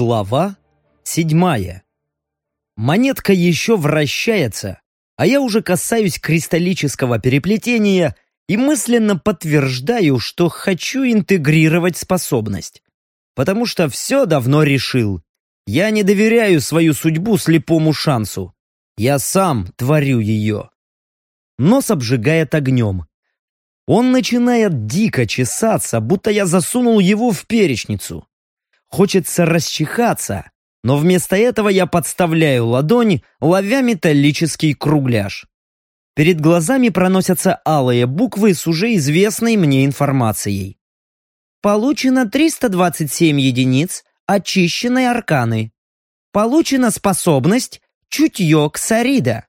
Глава седьмая. Монетка еще вращается, а я уже касаюсь кристаллического переплетения и мысленно подтверждаю, что хочу интегрировать способность. Потому что все давно решил. Я не доверяю свою судьбу слепому шансу. Я сам творю ее. Нос обжигает огнем. Он начинает дико чесаться, будто я засунул его в перечницу. Хочется расчихаться, но вместо этого я подставляю ладонь, ловя металлический кругляш. Перед глазами проносятся алые буквы с уже известной мне информацией. Получено 327 единиц очищенной арканы. Получена способность чутье ксарида.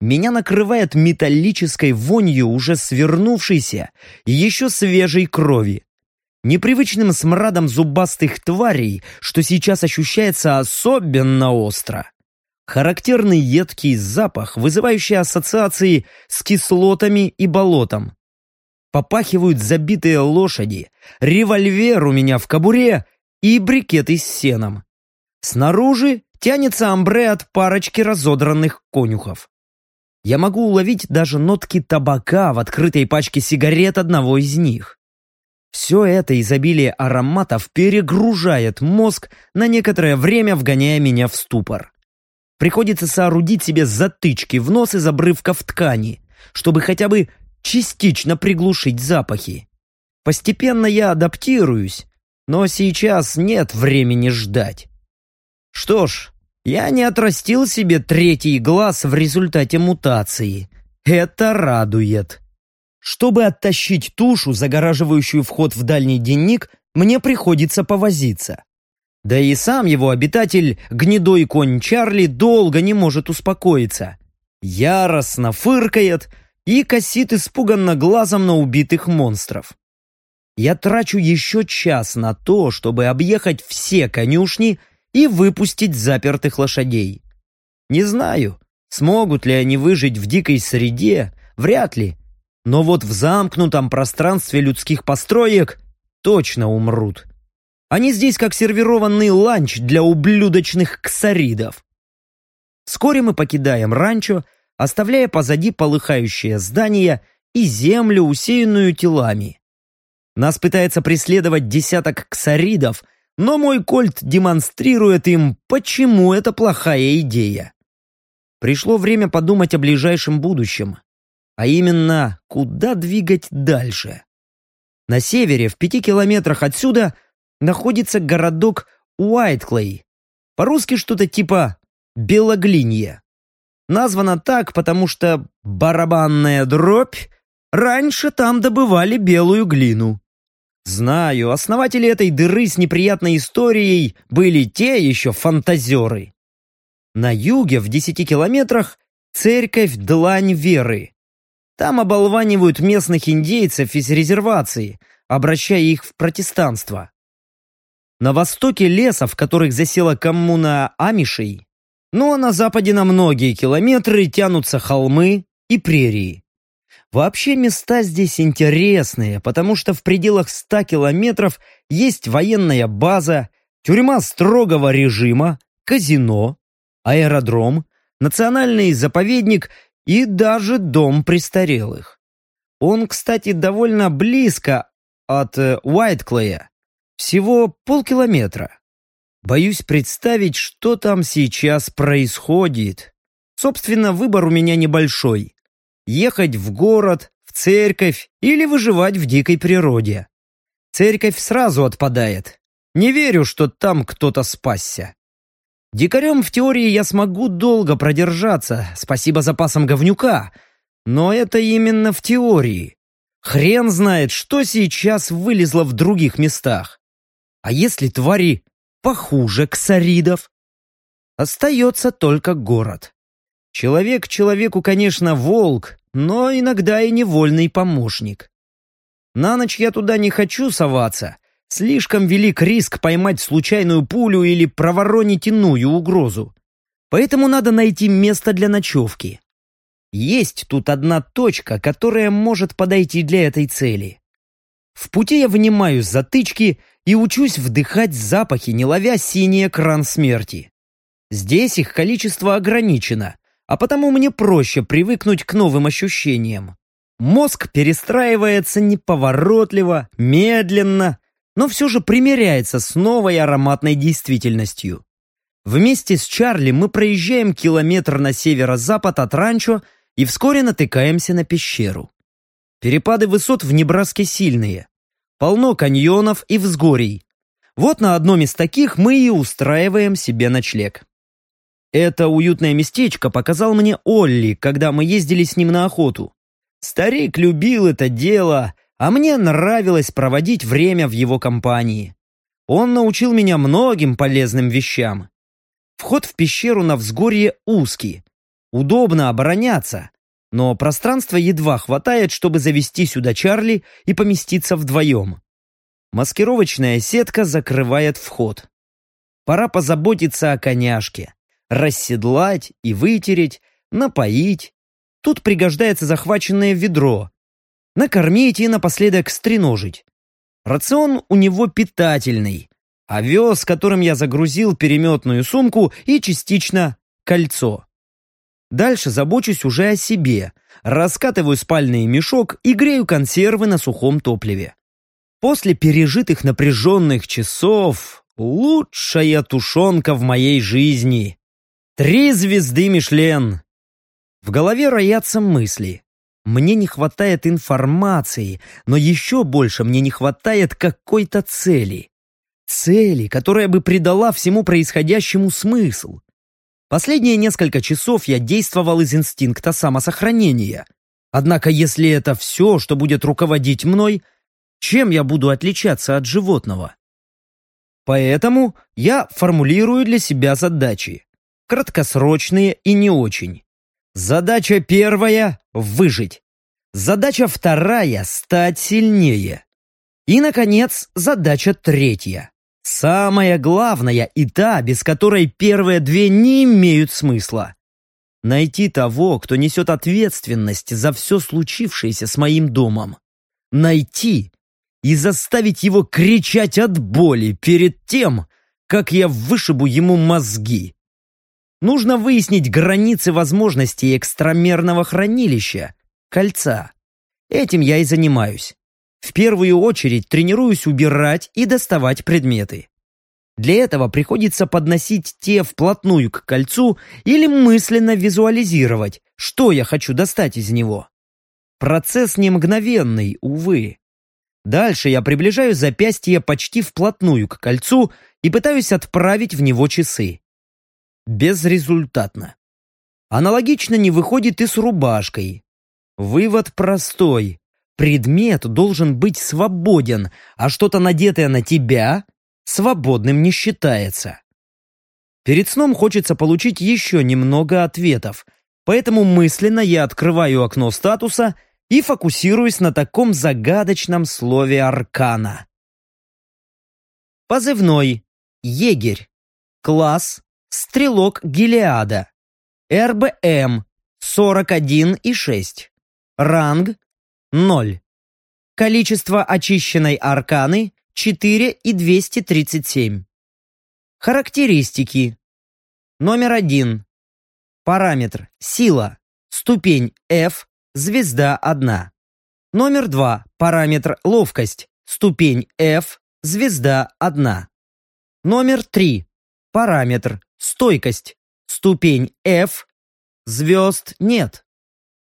Меня накрывает металлической вонью уже свернувшейся еще свежей крови непривычным смрадом зубастых тварей, что сейчас ощущается особенно остро. Характерный едкий запах, вызывающий ассоциации с кислотами и болотом. Попахивают забитые лошади, револьвер у меня в кобуре и брикеты с сеном. Снаружи тянется амбре от парочки разодранных конюхов. Я могу уловить даже нотки табака в открытой пачке сигарет одного из них. Все это изобилие ароматов перегружает мозг на некоторое время, вгоняя меня в ступор. Приходится соорудить себе затычки в нос из обрывков ткани, чтобы хотя бы частично приглушить запахи. Постепенно я адаптируюсь, но сейчас нет времени ждать. Что ж, я не отрастил себе третий глаз в результате мутации. Это радует. Чтобы оттащить тушу, загораживающую вход в дальний денник, мне приходится повозиться. Да и сам его обитатель, гнедой конь Чарли, долго не может успокоиться. Яростно фыркает и косит испуганно глазом на убитых монстров. Я трачу еще час на то, чтобы объехать все конюшни и выпустить запертых лошадей. Не знаю, смогут ли они выжить в дикой среде, вряд ли. Но вот в замкнутом пространстве людских построек точно умрут. Они здесь как сервированный ланч для ублюдочных ксаридов. Вскоре мы покидаем ранчо, оставляя позади полыхающее здание и землю, усеянную телами. Нас пытается преследовать десяток ксаридов, но мой кольт демонстрирует им, почему это плохая идея. Пришло время подумать о ближайшем будущем а именно, куда двигать дальше. На севере, в пяти километрах отсюда, находится городок Уайтклей. По-русски что-то типа Белоглинье. Названо так, потому что барабанная дробь раньше там добывали белую глину. Знаю, основатели этой дыры с неприятной историей были те еще фантазеры. На юге, в десяти километрах, церковь Длань Веры. Там оболванивают местных индейцев из резервации, обращая их в протестанство. На востоке леса, в которых засела коммуна Амишей, ну а на западе на многие километры тянутся холмы и прерии. Вообще места здесь интересные, потому что в пределах 100 километров есть военная база, тюрьма строгого режима, казино, аэродром, национальный заповедник и даже дом престарелых. Он, кстати, довольно близко от э, Уайтклея, всего полкилометра. Боюсь представить, что там сейчас происходит. Собственно, выбор у меня небольшой. Ехать в город, в церковь или выживать в дикой природе. Церковь сразу отпадает. Не верю, что там кто-то спасся. Дикарем в теории я смогу долго продержаться, спасибо запасам говнюка. Но это именно в теории. Хрен знает, что сейчас вылезло в других местах. А если твари похуже ксаридов? Остается только город. Человек человеку, конечно, волк, но иногда и невольный помощник. На ночь я туда не хочу соваться, Слишком велик риск поймать случайную пулю или проворонить иную угрозу. Поэтому надо найти место для ночевки. Есть тут одна точка, которая может подойти для этой цели. В пути я вынимаю затычки и учусь вдыхать запахи, не ловя синий экран смерти. Здесь их количество ограничено, а потому мне проще привыкнуть к новым ощущениям. Мозг перестраивается неповоротливо, медленно, но все же примиряется с новой ароматной действительностью. Вместе с Чарли мы проезжаем километр на северо-запад от ранчо и вскоре натыкаемся на пещеру. Перепады высот в Небраске сильные. Полно каньонов и взгорий. Вот на одном из таких мы и устраиваем себе ночлег. Это уютное местечко показал мне Олли, когда мы ездили с ним на охоту. Старик любил это дело, а мне нравилось проводить время в его компании. Он научил меня многим полезным вещам. Вход в пещеру на взгорье узкий. Удобно обороняться, но пространства едва хватает, чтобы завести сюда Чарли и поместиться вдвоем. Маскировочная сетка закрывает вход. Пора позаботиться о коняшке. Расседлать и вытереть, напоить. Тут пригождается захваченное ведро. Накормить и напоследок стреножить. Рацион у него питательный. Овес, которым я загрузил переметную сумку и частично кольцо. Дальше забочусь уже о себе, раскатываю спальный мешок и грею консервы на сухом топливе. После пережитых напряженных часов лучшая тушенка в моей жизни. Три звезды Мишлен. В голове роятся мысли. Мне не хватает информации, но еще больше мне не хватает какой-то цели. Цели, которая бы придала всему происходящему смысл. Последние несколько часов я действовал из инстинкта самосохранения. Однако если это все, что будет руководить мной, чем я буду отличаться от животного? Поэтому я формулирую для себя задачи. Краткосрочные и не очень. Задача первая – выжить. Задача вторая – стать сильнее. И, наконец, задача третья Самая главная и та, без которой первые две не имеют смысла. Найти того, кто несет ответственность за все случившееся с моим домом. Найти и заставить его кричать от боли перед тем, как я вышибу ему мозги. Нужно выяснить границы возможностей экстрамерного хранилища, кольца. Этим я и занимаюсь. В первую очередь тренируюсь убирать и доставать предметы. Для этого приходится подносить те вплотную к кольцу или мысленно визуализировать, что я хочу достать из него. Процесс не мгновенный, увы. Дальше я приближаю запястье почти вплотную к кольцу и пытаюсь отправить в него часы. Безрезультатно. Аналогично не выходит и с рубашкой. Вывод простой. Предмет должен быть свободен, а что-то надетое на тебя свободным не считается. Перед сном хочется получить еще немного ответов, поэтому мысленно я открываю окно статуса и фокусируюсь на таком загадочном слове аркана. Позывной Егерь. Класс Стрелок Гелиада. РБМ 41,6. Ранг 0. Количество очищенной арканы 4 и 237. Характеристики. Номер 1. Параметр сила. Ступень F. Звезда 1. Номер 2. Параметр ловкость. Ступень F. Звезда 1. Номер 3. Параметр стойкость. Ступень F. Звезд нет.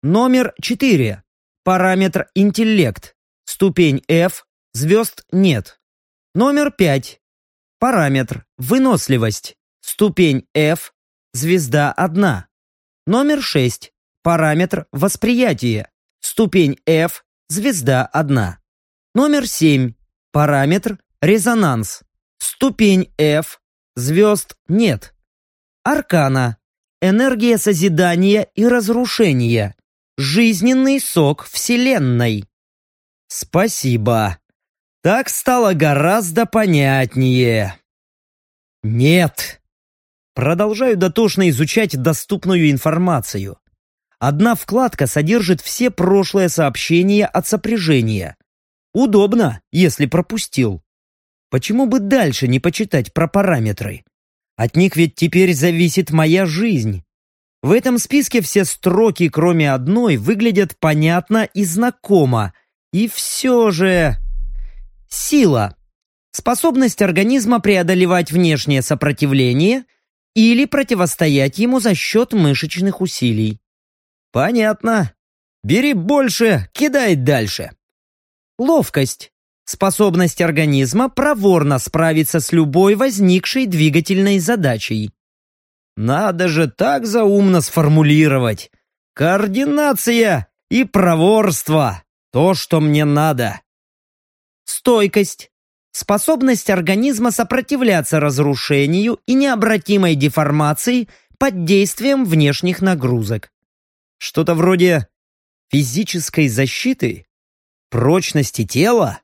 Номер 4. Параметр интеллект. Ступень F. Звезд нет. Номер 5. Параметр выносливость. Ступень F. Звезда 1. Номер 6. Параметр восприятие. Ступень F. Звезда 1. Номер 7. Параметр резонанс. Ступень F. Звезд нет. Аркана. Энергия созидания и разрушения. Жизненный сок Вселенной. Спасибо. Так стало гораздо понятнее. Нет. Продолжаю дотошно изучать доступную информацию. Одна вкладка содержит все прошлые сообщения от сопряжения. Удобно, если пропустил. Почему бы дальше не почитать про параметры? От них ведь теперь зависит моя жизнь. В этом списке все строки, кроме одной, выглядят понятно и знакомо. И все же... Сила. Способность организма преодолевать внешнее сопротивление или противостоять ему за счет мышечных усилий. Понятно. Бери больше, кидай дальше. Ловкость. Способность организма проворно справиться с любой возникшей двигательной задачей. Надо же так заумно сформулировать. Координация и проворство. То, что мне надо. Стойкость. Способность организма сопротивляться разрушению и необратимой деформации под действием внешних нагрузок. Что-то вроде физической защиты? Прочности тела?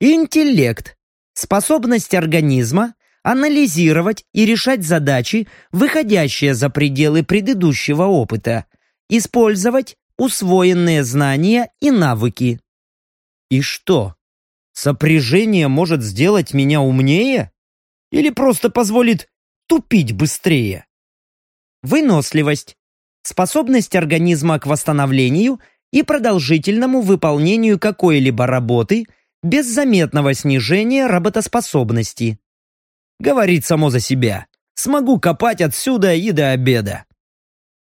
Интеллект. Способность организма анализировать и решать задачи, выходящие за пределы предыдущего опыта, использовать усвоенные знания и навыки. И что? Сопряжение может сделать меня умнее? Или просто позволит тупить быстрее? Выносливость. Способность организма к восстановлению и продолжительному выполнению какой-либо работы без заметного снижения работоспособности. Говорит само за себя. Смогу копать отсюда и до обеда.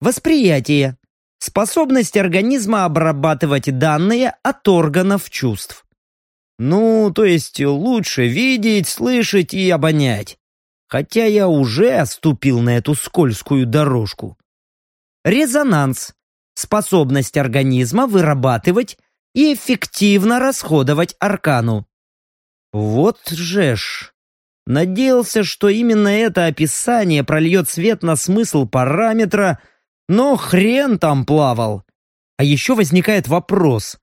Восприятие. Способность организма обрабатывать данные от органов чувств. Ну, то есть лучше видеть, слышать и обонять. Хотя я уже ступил на эту скользкую дорожку. Резонанс. Способность организма вырабатывать и эффективно расходовать аркану. Вот же ж. Надеялся, что именно это описание прольет свет на смысл параметра, но хрен там плавал. А еще возникает вопрос.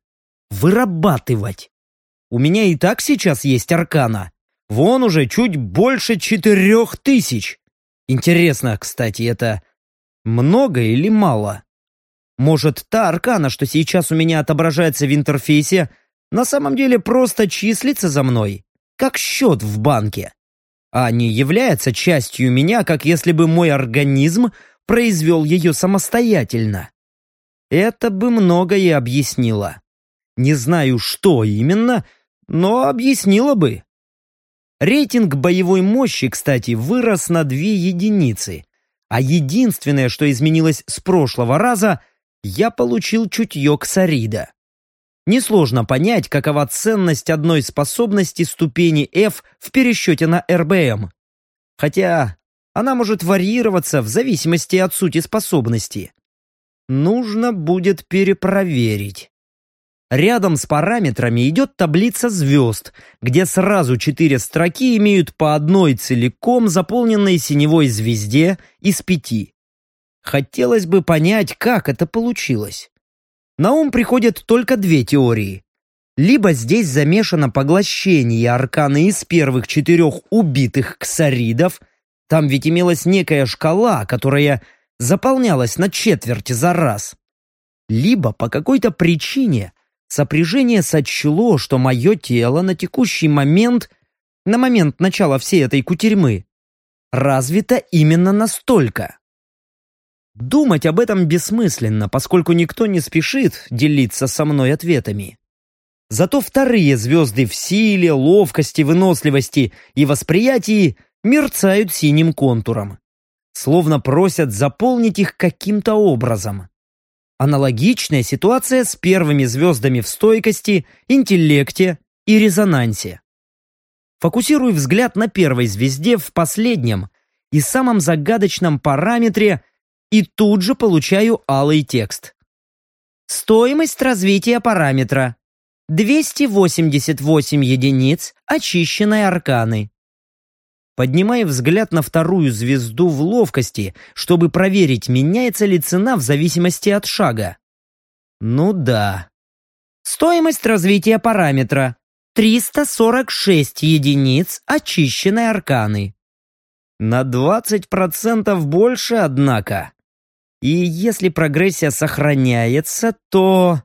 Вырабатывать. У меня и так сейчас есть аркана. Вон уже чуть больше четырех тысяч. Интересно, кстати, это много или мало? Может, та аркана, что сейчас у меня отображается в интерфейсе, на самом деле просто числится за мной, как счет в банке, а не является частью меня, как если бы мой организм произвел ее самостоятельно. Это бы многое объяснило. Не знаю, что именно, но объяснила бы. Рейтинг боевой мощи, кстати, вырос на две единицы, а единственное, что изменилось с прошлого раза, я получил чутье Ксарида. Несложно понять, какова ценность одной способности ступени F в пересчете на РБМ. Хотя она может варьироваться в зависимости от сути способности. Нужно будет перепроверить. Рядом с параметрами идет таблица звезд, где сразу четыре строки имеют по одной целиком заполненной синевой звезде из пяти. Хотелось бы понять, как это получилось. На ум приходят только две теории. Либо здесь замешано поглощение арканы из первых четырех убитых ксаридов, там ведь имелась некая шкала, которая заполнялась на четверти за раз. Либо по какой-то причине Сопряжение сочло, что мое тело на текущий момент, на момент начала всей этой кутерьмы, развито именно настолько. Думать об этом бессмысленно, поскольку никто не спешит делиться со мной ответами. Зато вторые звезды в силе, ловкости, выносливости и восприятии мерцают синим контуром. Словно просят заполнить их каким-то образом. Аналогичная ситуация с первыми звездами в стойкости, интеллекте и резонансе. Фокусируй взгляд на первой звезде в последнем и самом загадочном параметре и тут же получаю алый текст. Стоимость развития параметра 288 единиц очищенной арканы. Поднимая взгляд на вторую звезду в ловкости, чтобы проверить, меняется ли цена в зависимости от шага. Ну да. Стоимость развития параметра. 346 единиц очищенной арканы. На 20% больше, однако. И если прогрессия сохраняется, то...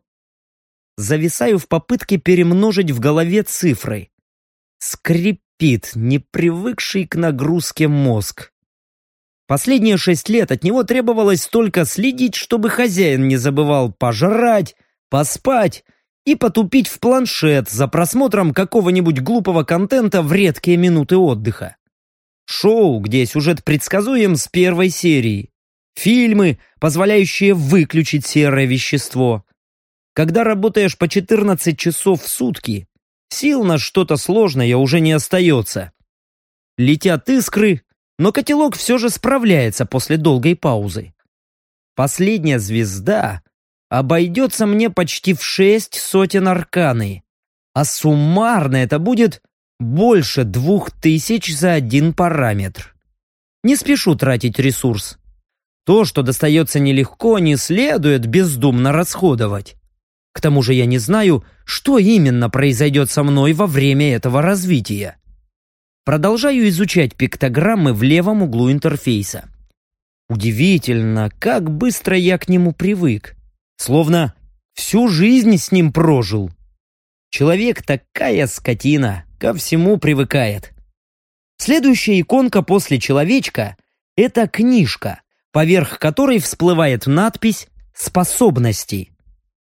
зависаю в попытке перемножить в голове цифры. Скрипит непривыкший к нагрузке мозг. Последние шесть лет от него требовалось только следить, чтобы хозяин не забывал пожрать, поспать и потупить в планшет за просмотром какого-нибудь глупого контента в редкие минуты отдыха. Шоу, где сюжет предсказуем с первой серии. Фильмы, позволяющие выключить серое вещество. Когда работаешь по 14 часов в сутки, Сил на что-то сложное уже не остается. Летят искры, но котелок все же справляется после долгой паузы. Последняя звезда обойдется мне почти в шесть сотен арканы, а суммарно это будет больше двух тысяч за один параметр. Не спешу тратить ресурс. То, что достается нелегко, не следует бездумно расходовать. К тому же я не знаю, что именно произойдет со мной во время этого развития. Продолжаю изучать пиктограммы в левом углу интерфейса. Удивительно, как быстро я к нему привык. Словно всю жизнь с ним прожил. Человек такая скотина, ко всему привыкает. Следующая иконка после человечка — это книжка, поверх которой всплывает надпись «Способности».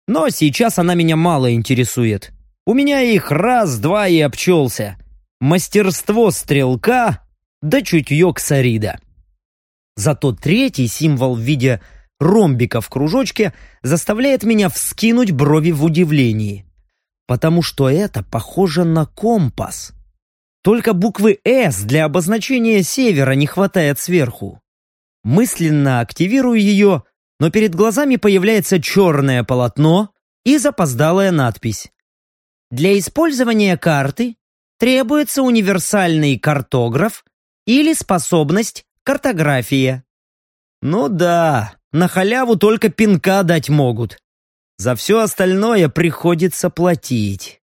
Но сейчас она меня мало интересует. У меня их раз-два и обчелся. Мастерство стрелка да чутье ксарида. Зато третий символ в виде ромбика в кружочке заставляет меня вскинуть брови в удивлении. Потому что это похоже на компас. Только буквы «С» для обозначения севера не хватает сверху. Мысленно активирую ее но перед глазами появляется черное полотно и запоздалая надпись. Для использования карты требуется универсальный картограф или способность картография. Ну да, на халяву только пинка дать могут. За все остальное приходится платить.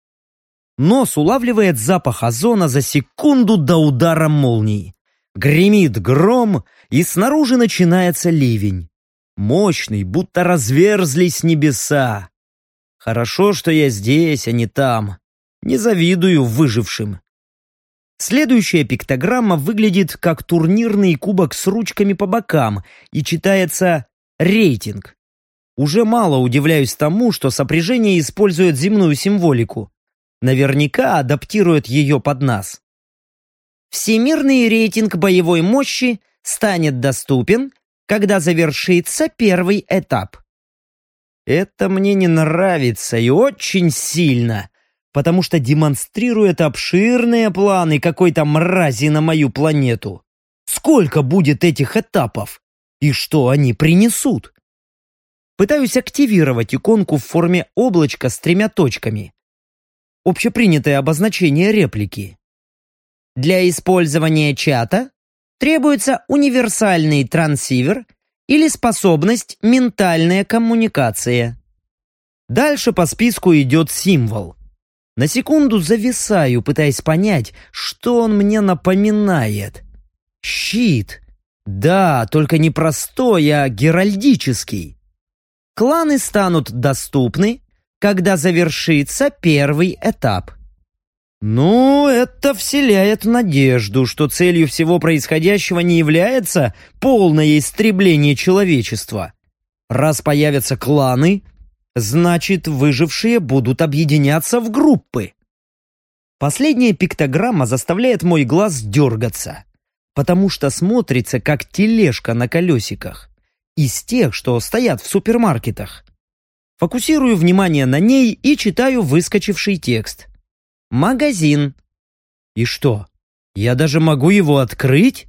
Нос улавливает запах озона за секунду до удара молнии. Гремит гром, и снаружи начинается ливень мощный, будто разверзлись небеса. Хорошо, что я здесь, а не там. Не завидую выжившим. Следующая пиктограмма выглядит как турнирный кубок с ручками по бокам и читается «рейтинг». Уже мало удивляюсь тому, что сопряжение использует земную символику. Наверняка адаптирует ее под нас. Всемирный рейтинг боевой мощи станет доступен когда завершится первый этап. Это мне не нравится и очень сильно, потому что демонстрирует обширные планы какой-то мрази на мою планету. Сколько будет этих этапов? И что они принесут? Пытаюсь активировать иконку в форме облачка с тремя точками. Общепринятое обозначение реплики. Для использования чата требуется универсальный трансивер или способность ментальная коммуникация. Дальше по списку идет символ. На секунду зависаю, пытаясь понять, что он мне напоминает. Щит. Да, только не простой, а геральдический. Кланы станут доступны, когда завершится первый этап. Ну, это вселяет надежду, что целью всего происходящего не является полное истребление человечества. Раз появятся кланы, значит, выжившие будут объединяться в группы. Последняя пиктограмма заставляет мой глаз дергаться, потому что смотрится как тележка на колесиках, из тех, что стоят в супермаркетах. Фокусирую внимание на ней и читаю выскочивший текст. Магазин. И что, я даже могу его открыть?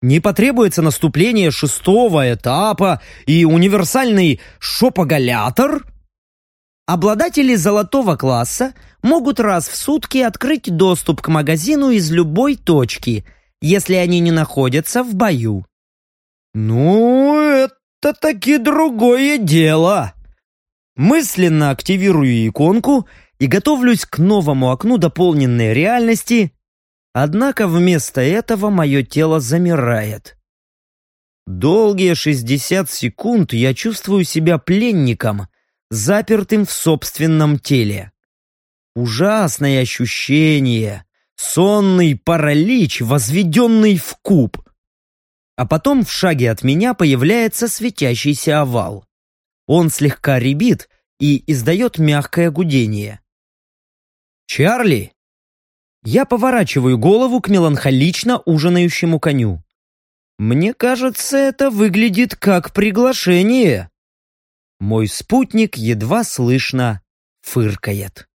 Не потребуется наступление шестого этапа и универсальный шопоголятор? Обладатели золотого класса могут раз в сутки открыть доступ к магазину из любой точки, если они не находятся в бою. Ну, это таки другое дело. Мысленно активирую иконку и готовлюсь к новому окну дополненной реальности, однако вместо этого мое тело замирает. Долгие 60 секунд я чувствую себя пленником, запертым в собственном теле. Ужасное ощущение, сонный паралич, возведенный в куб. А потом в шаге от меня появляется светящийся овал. Он слегка ребит и издает мягкое гудение. «Чарли!» Я поворачиваю голову к меланхолично ужинающему коню. Мне кажется, это выглядит как приглашение. Мой спутник едва слышно фыркает.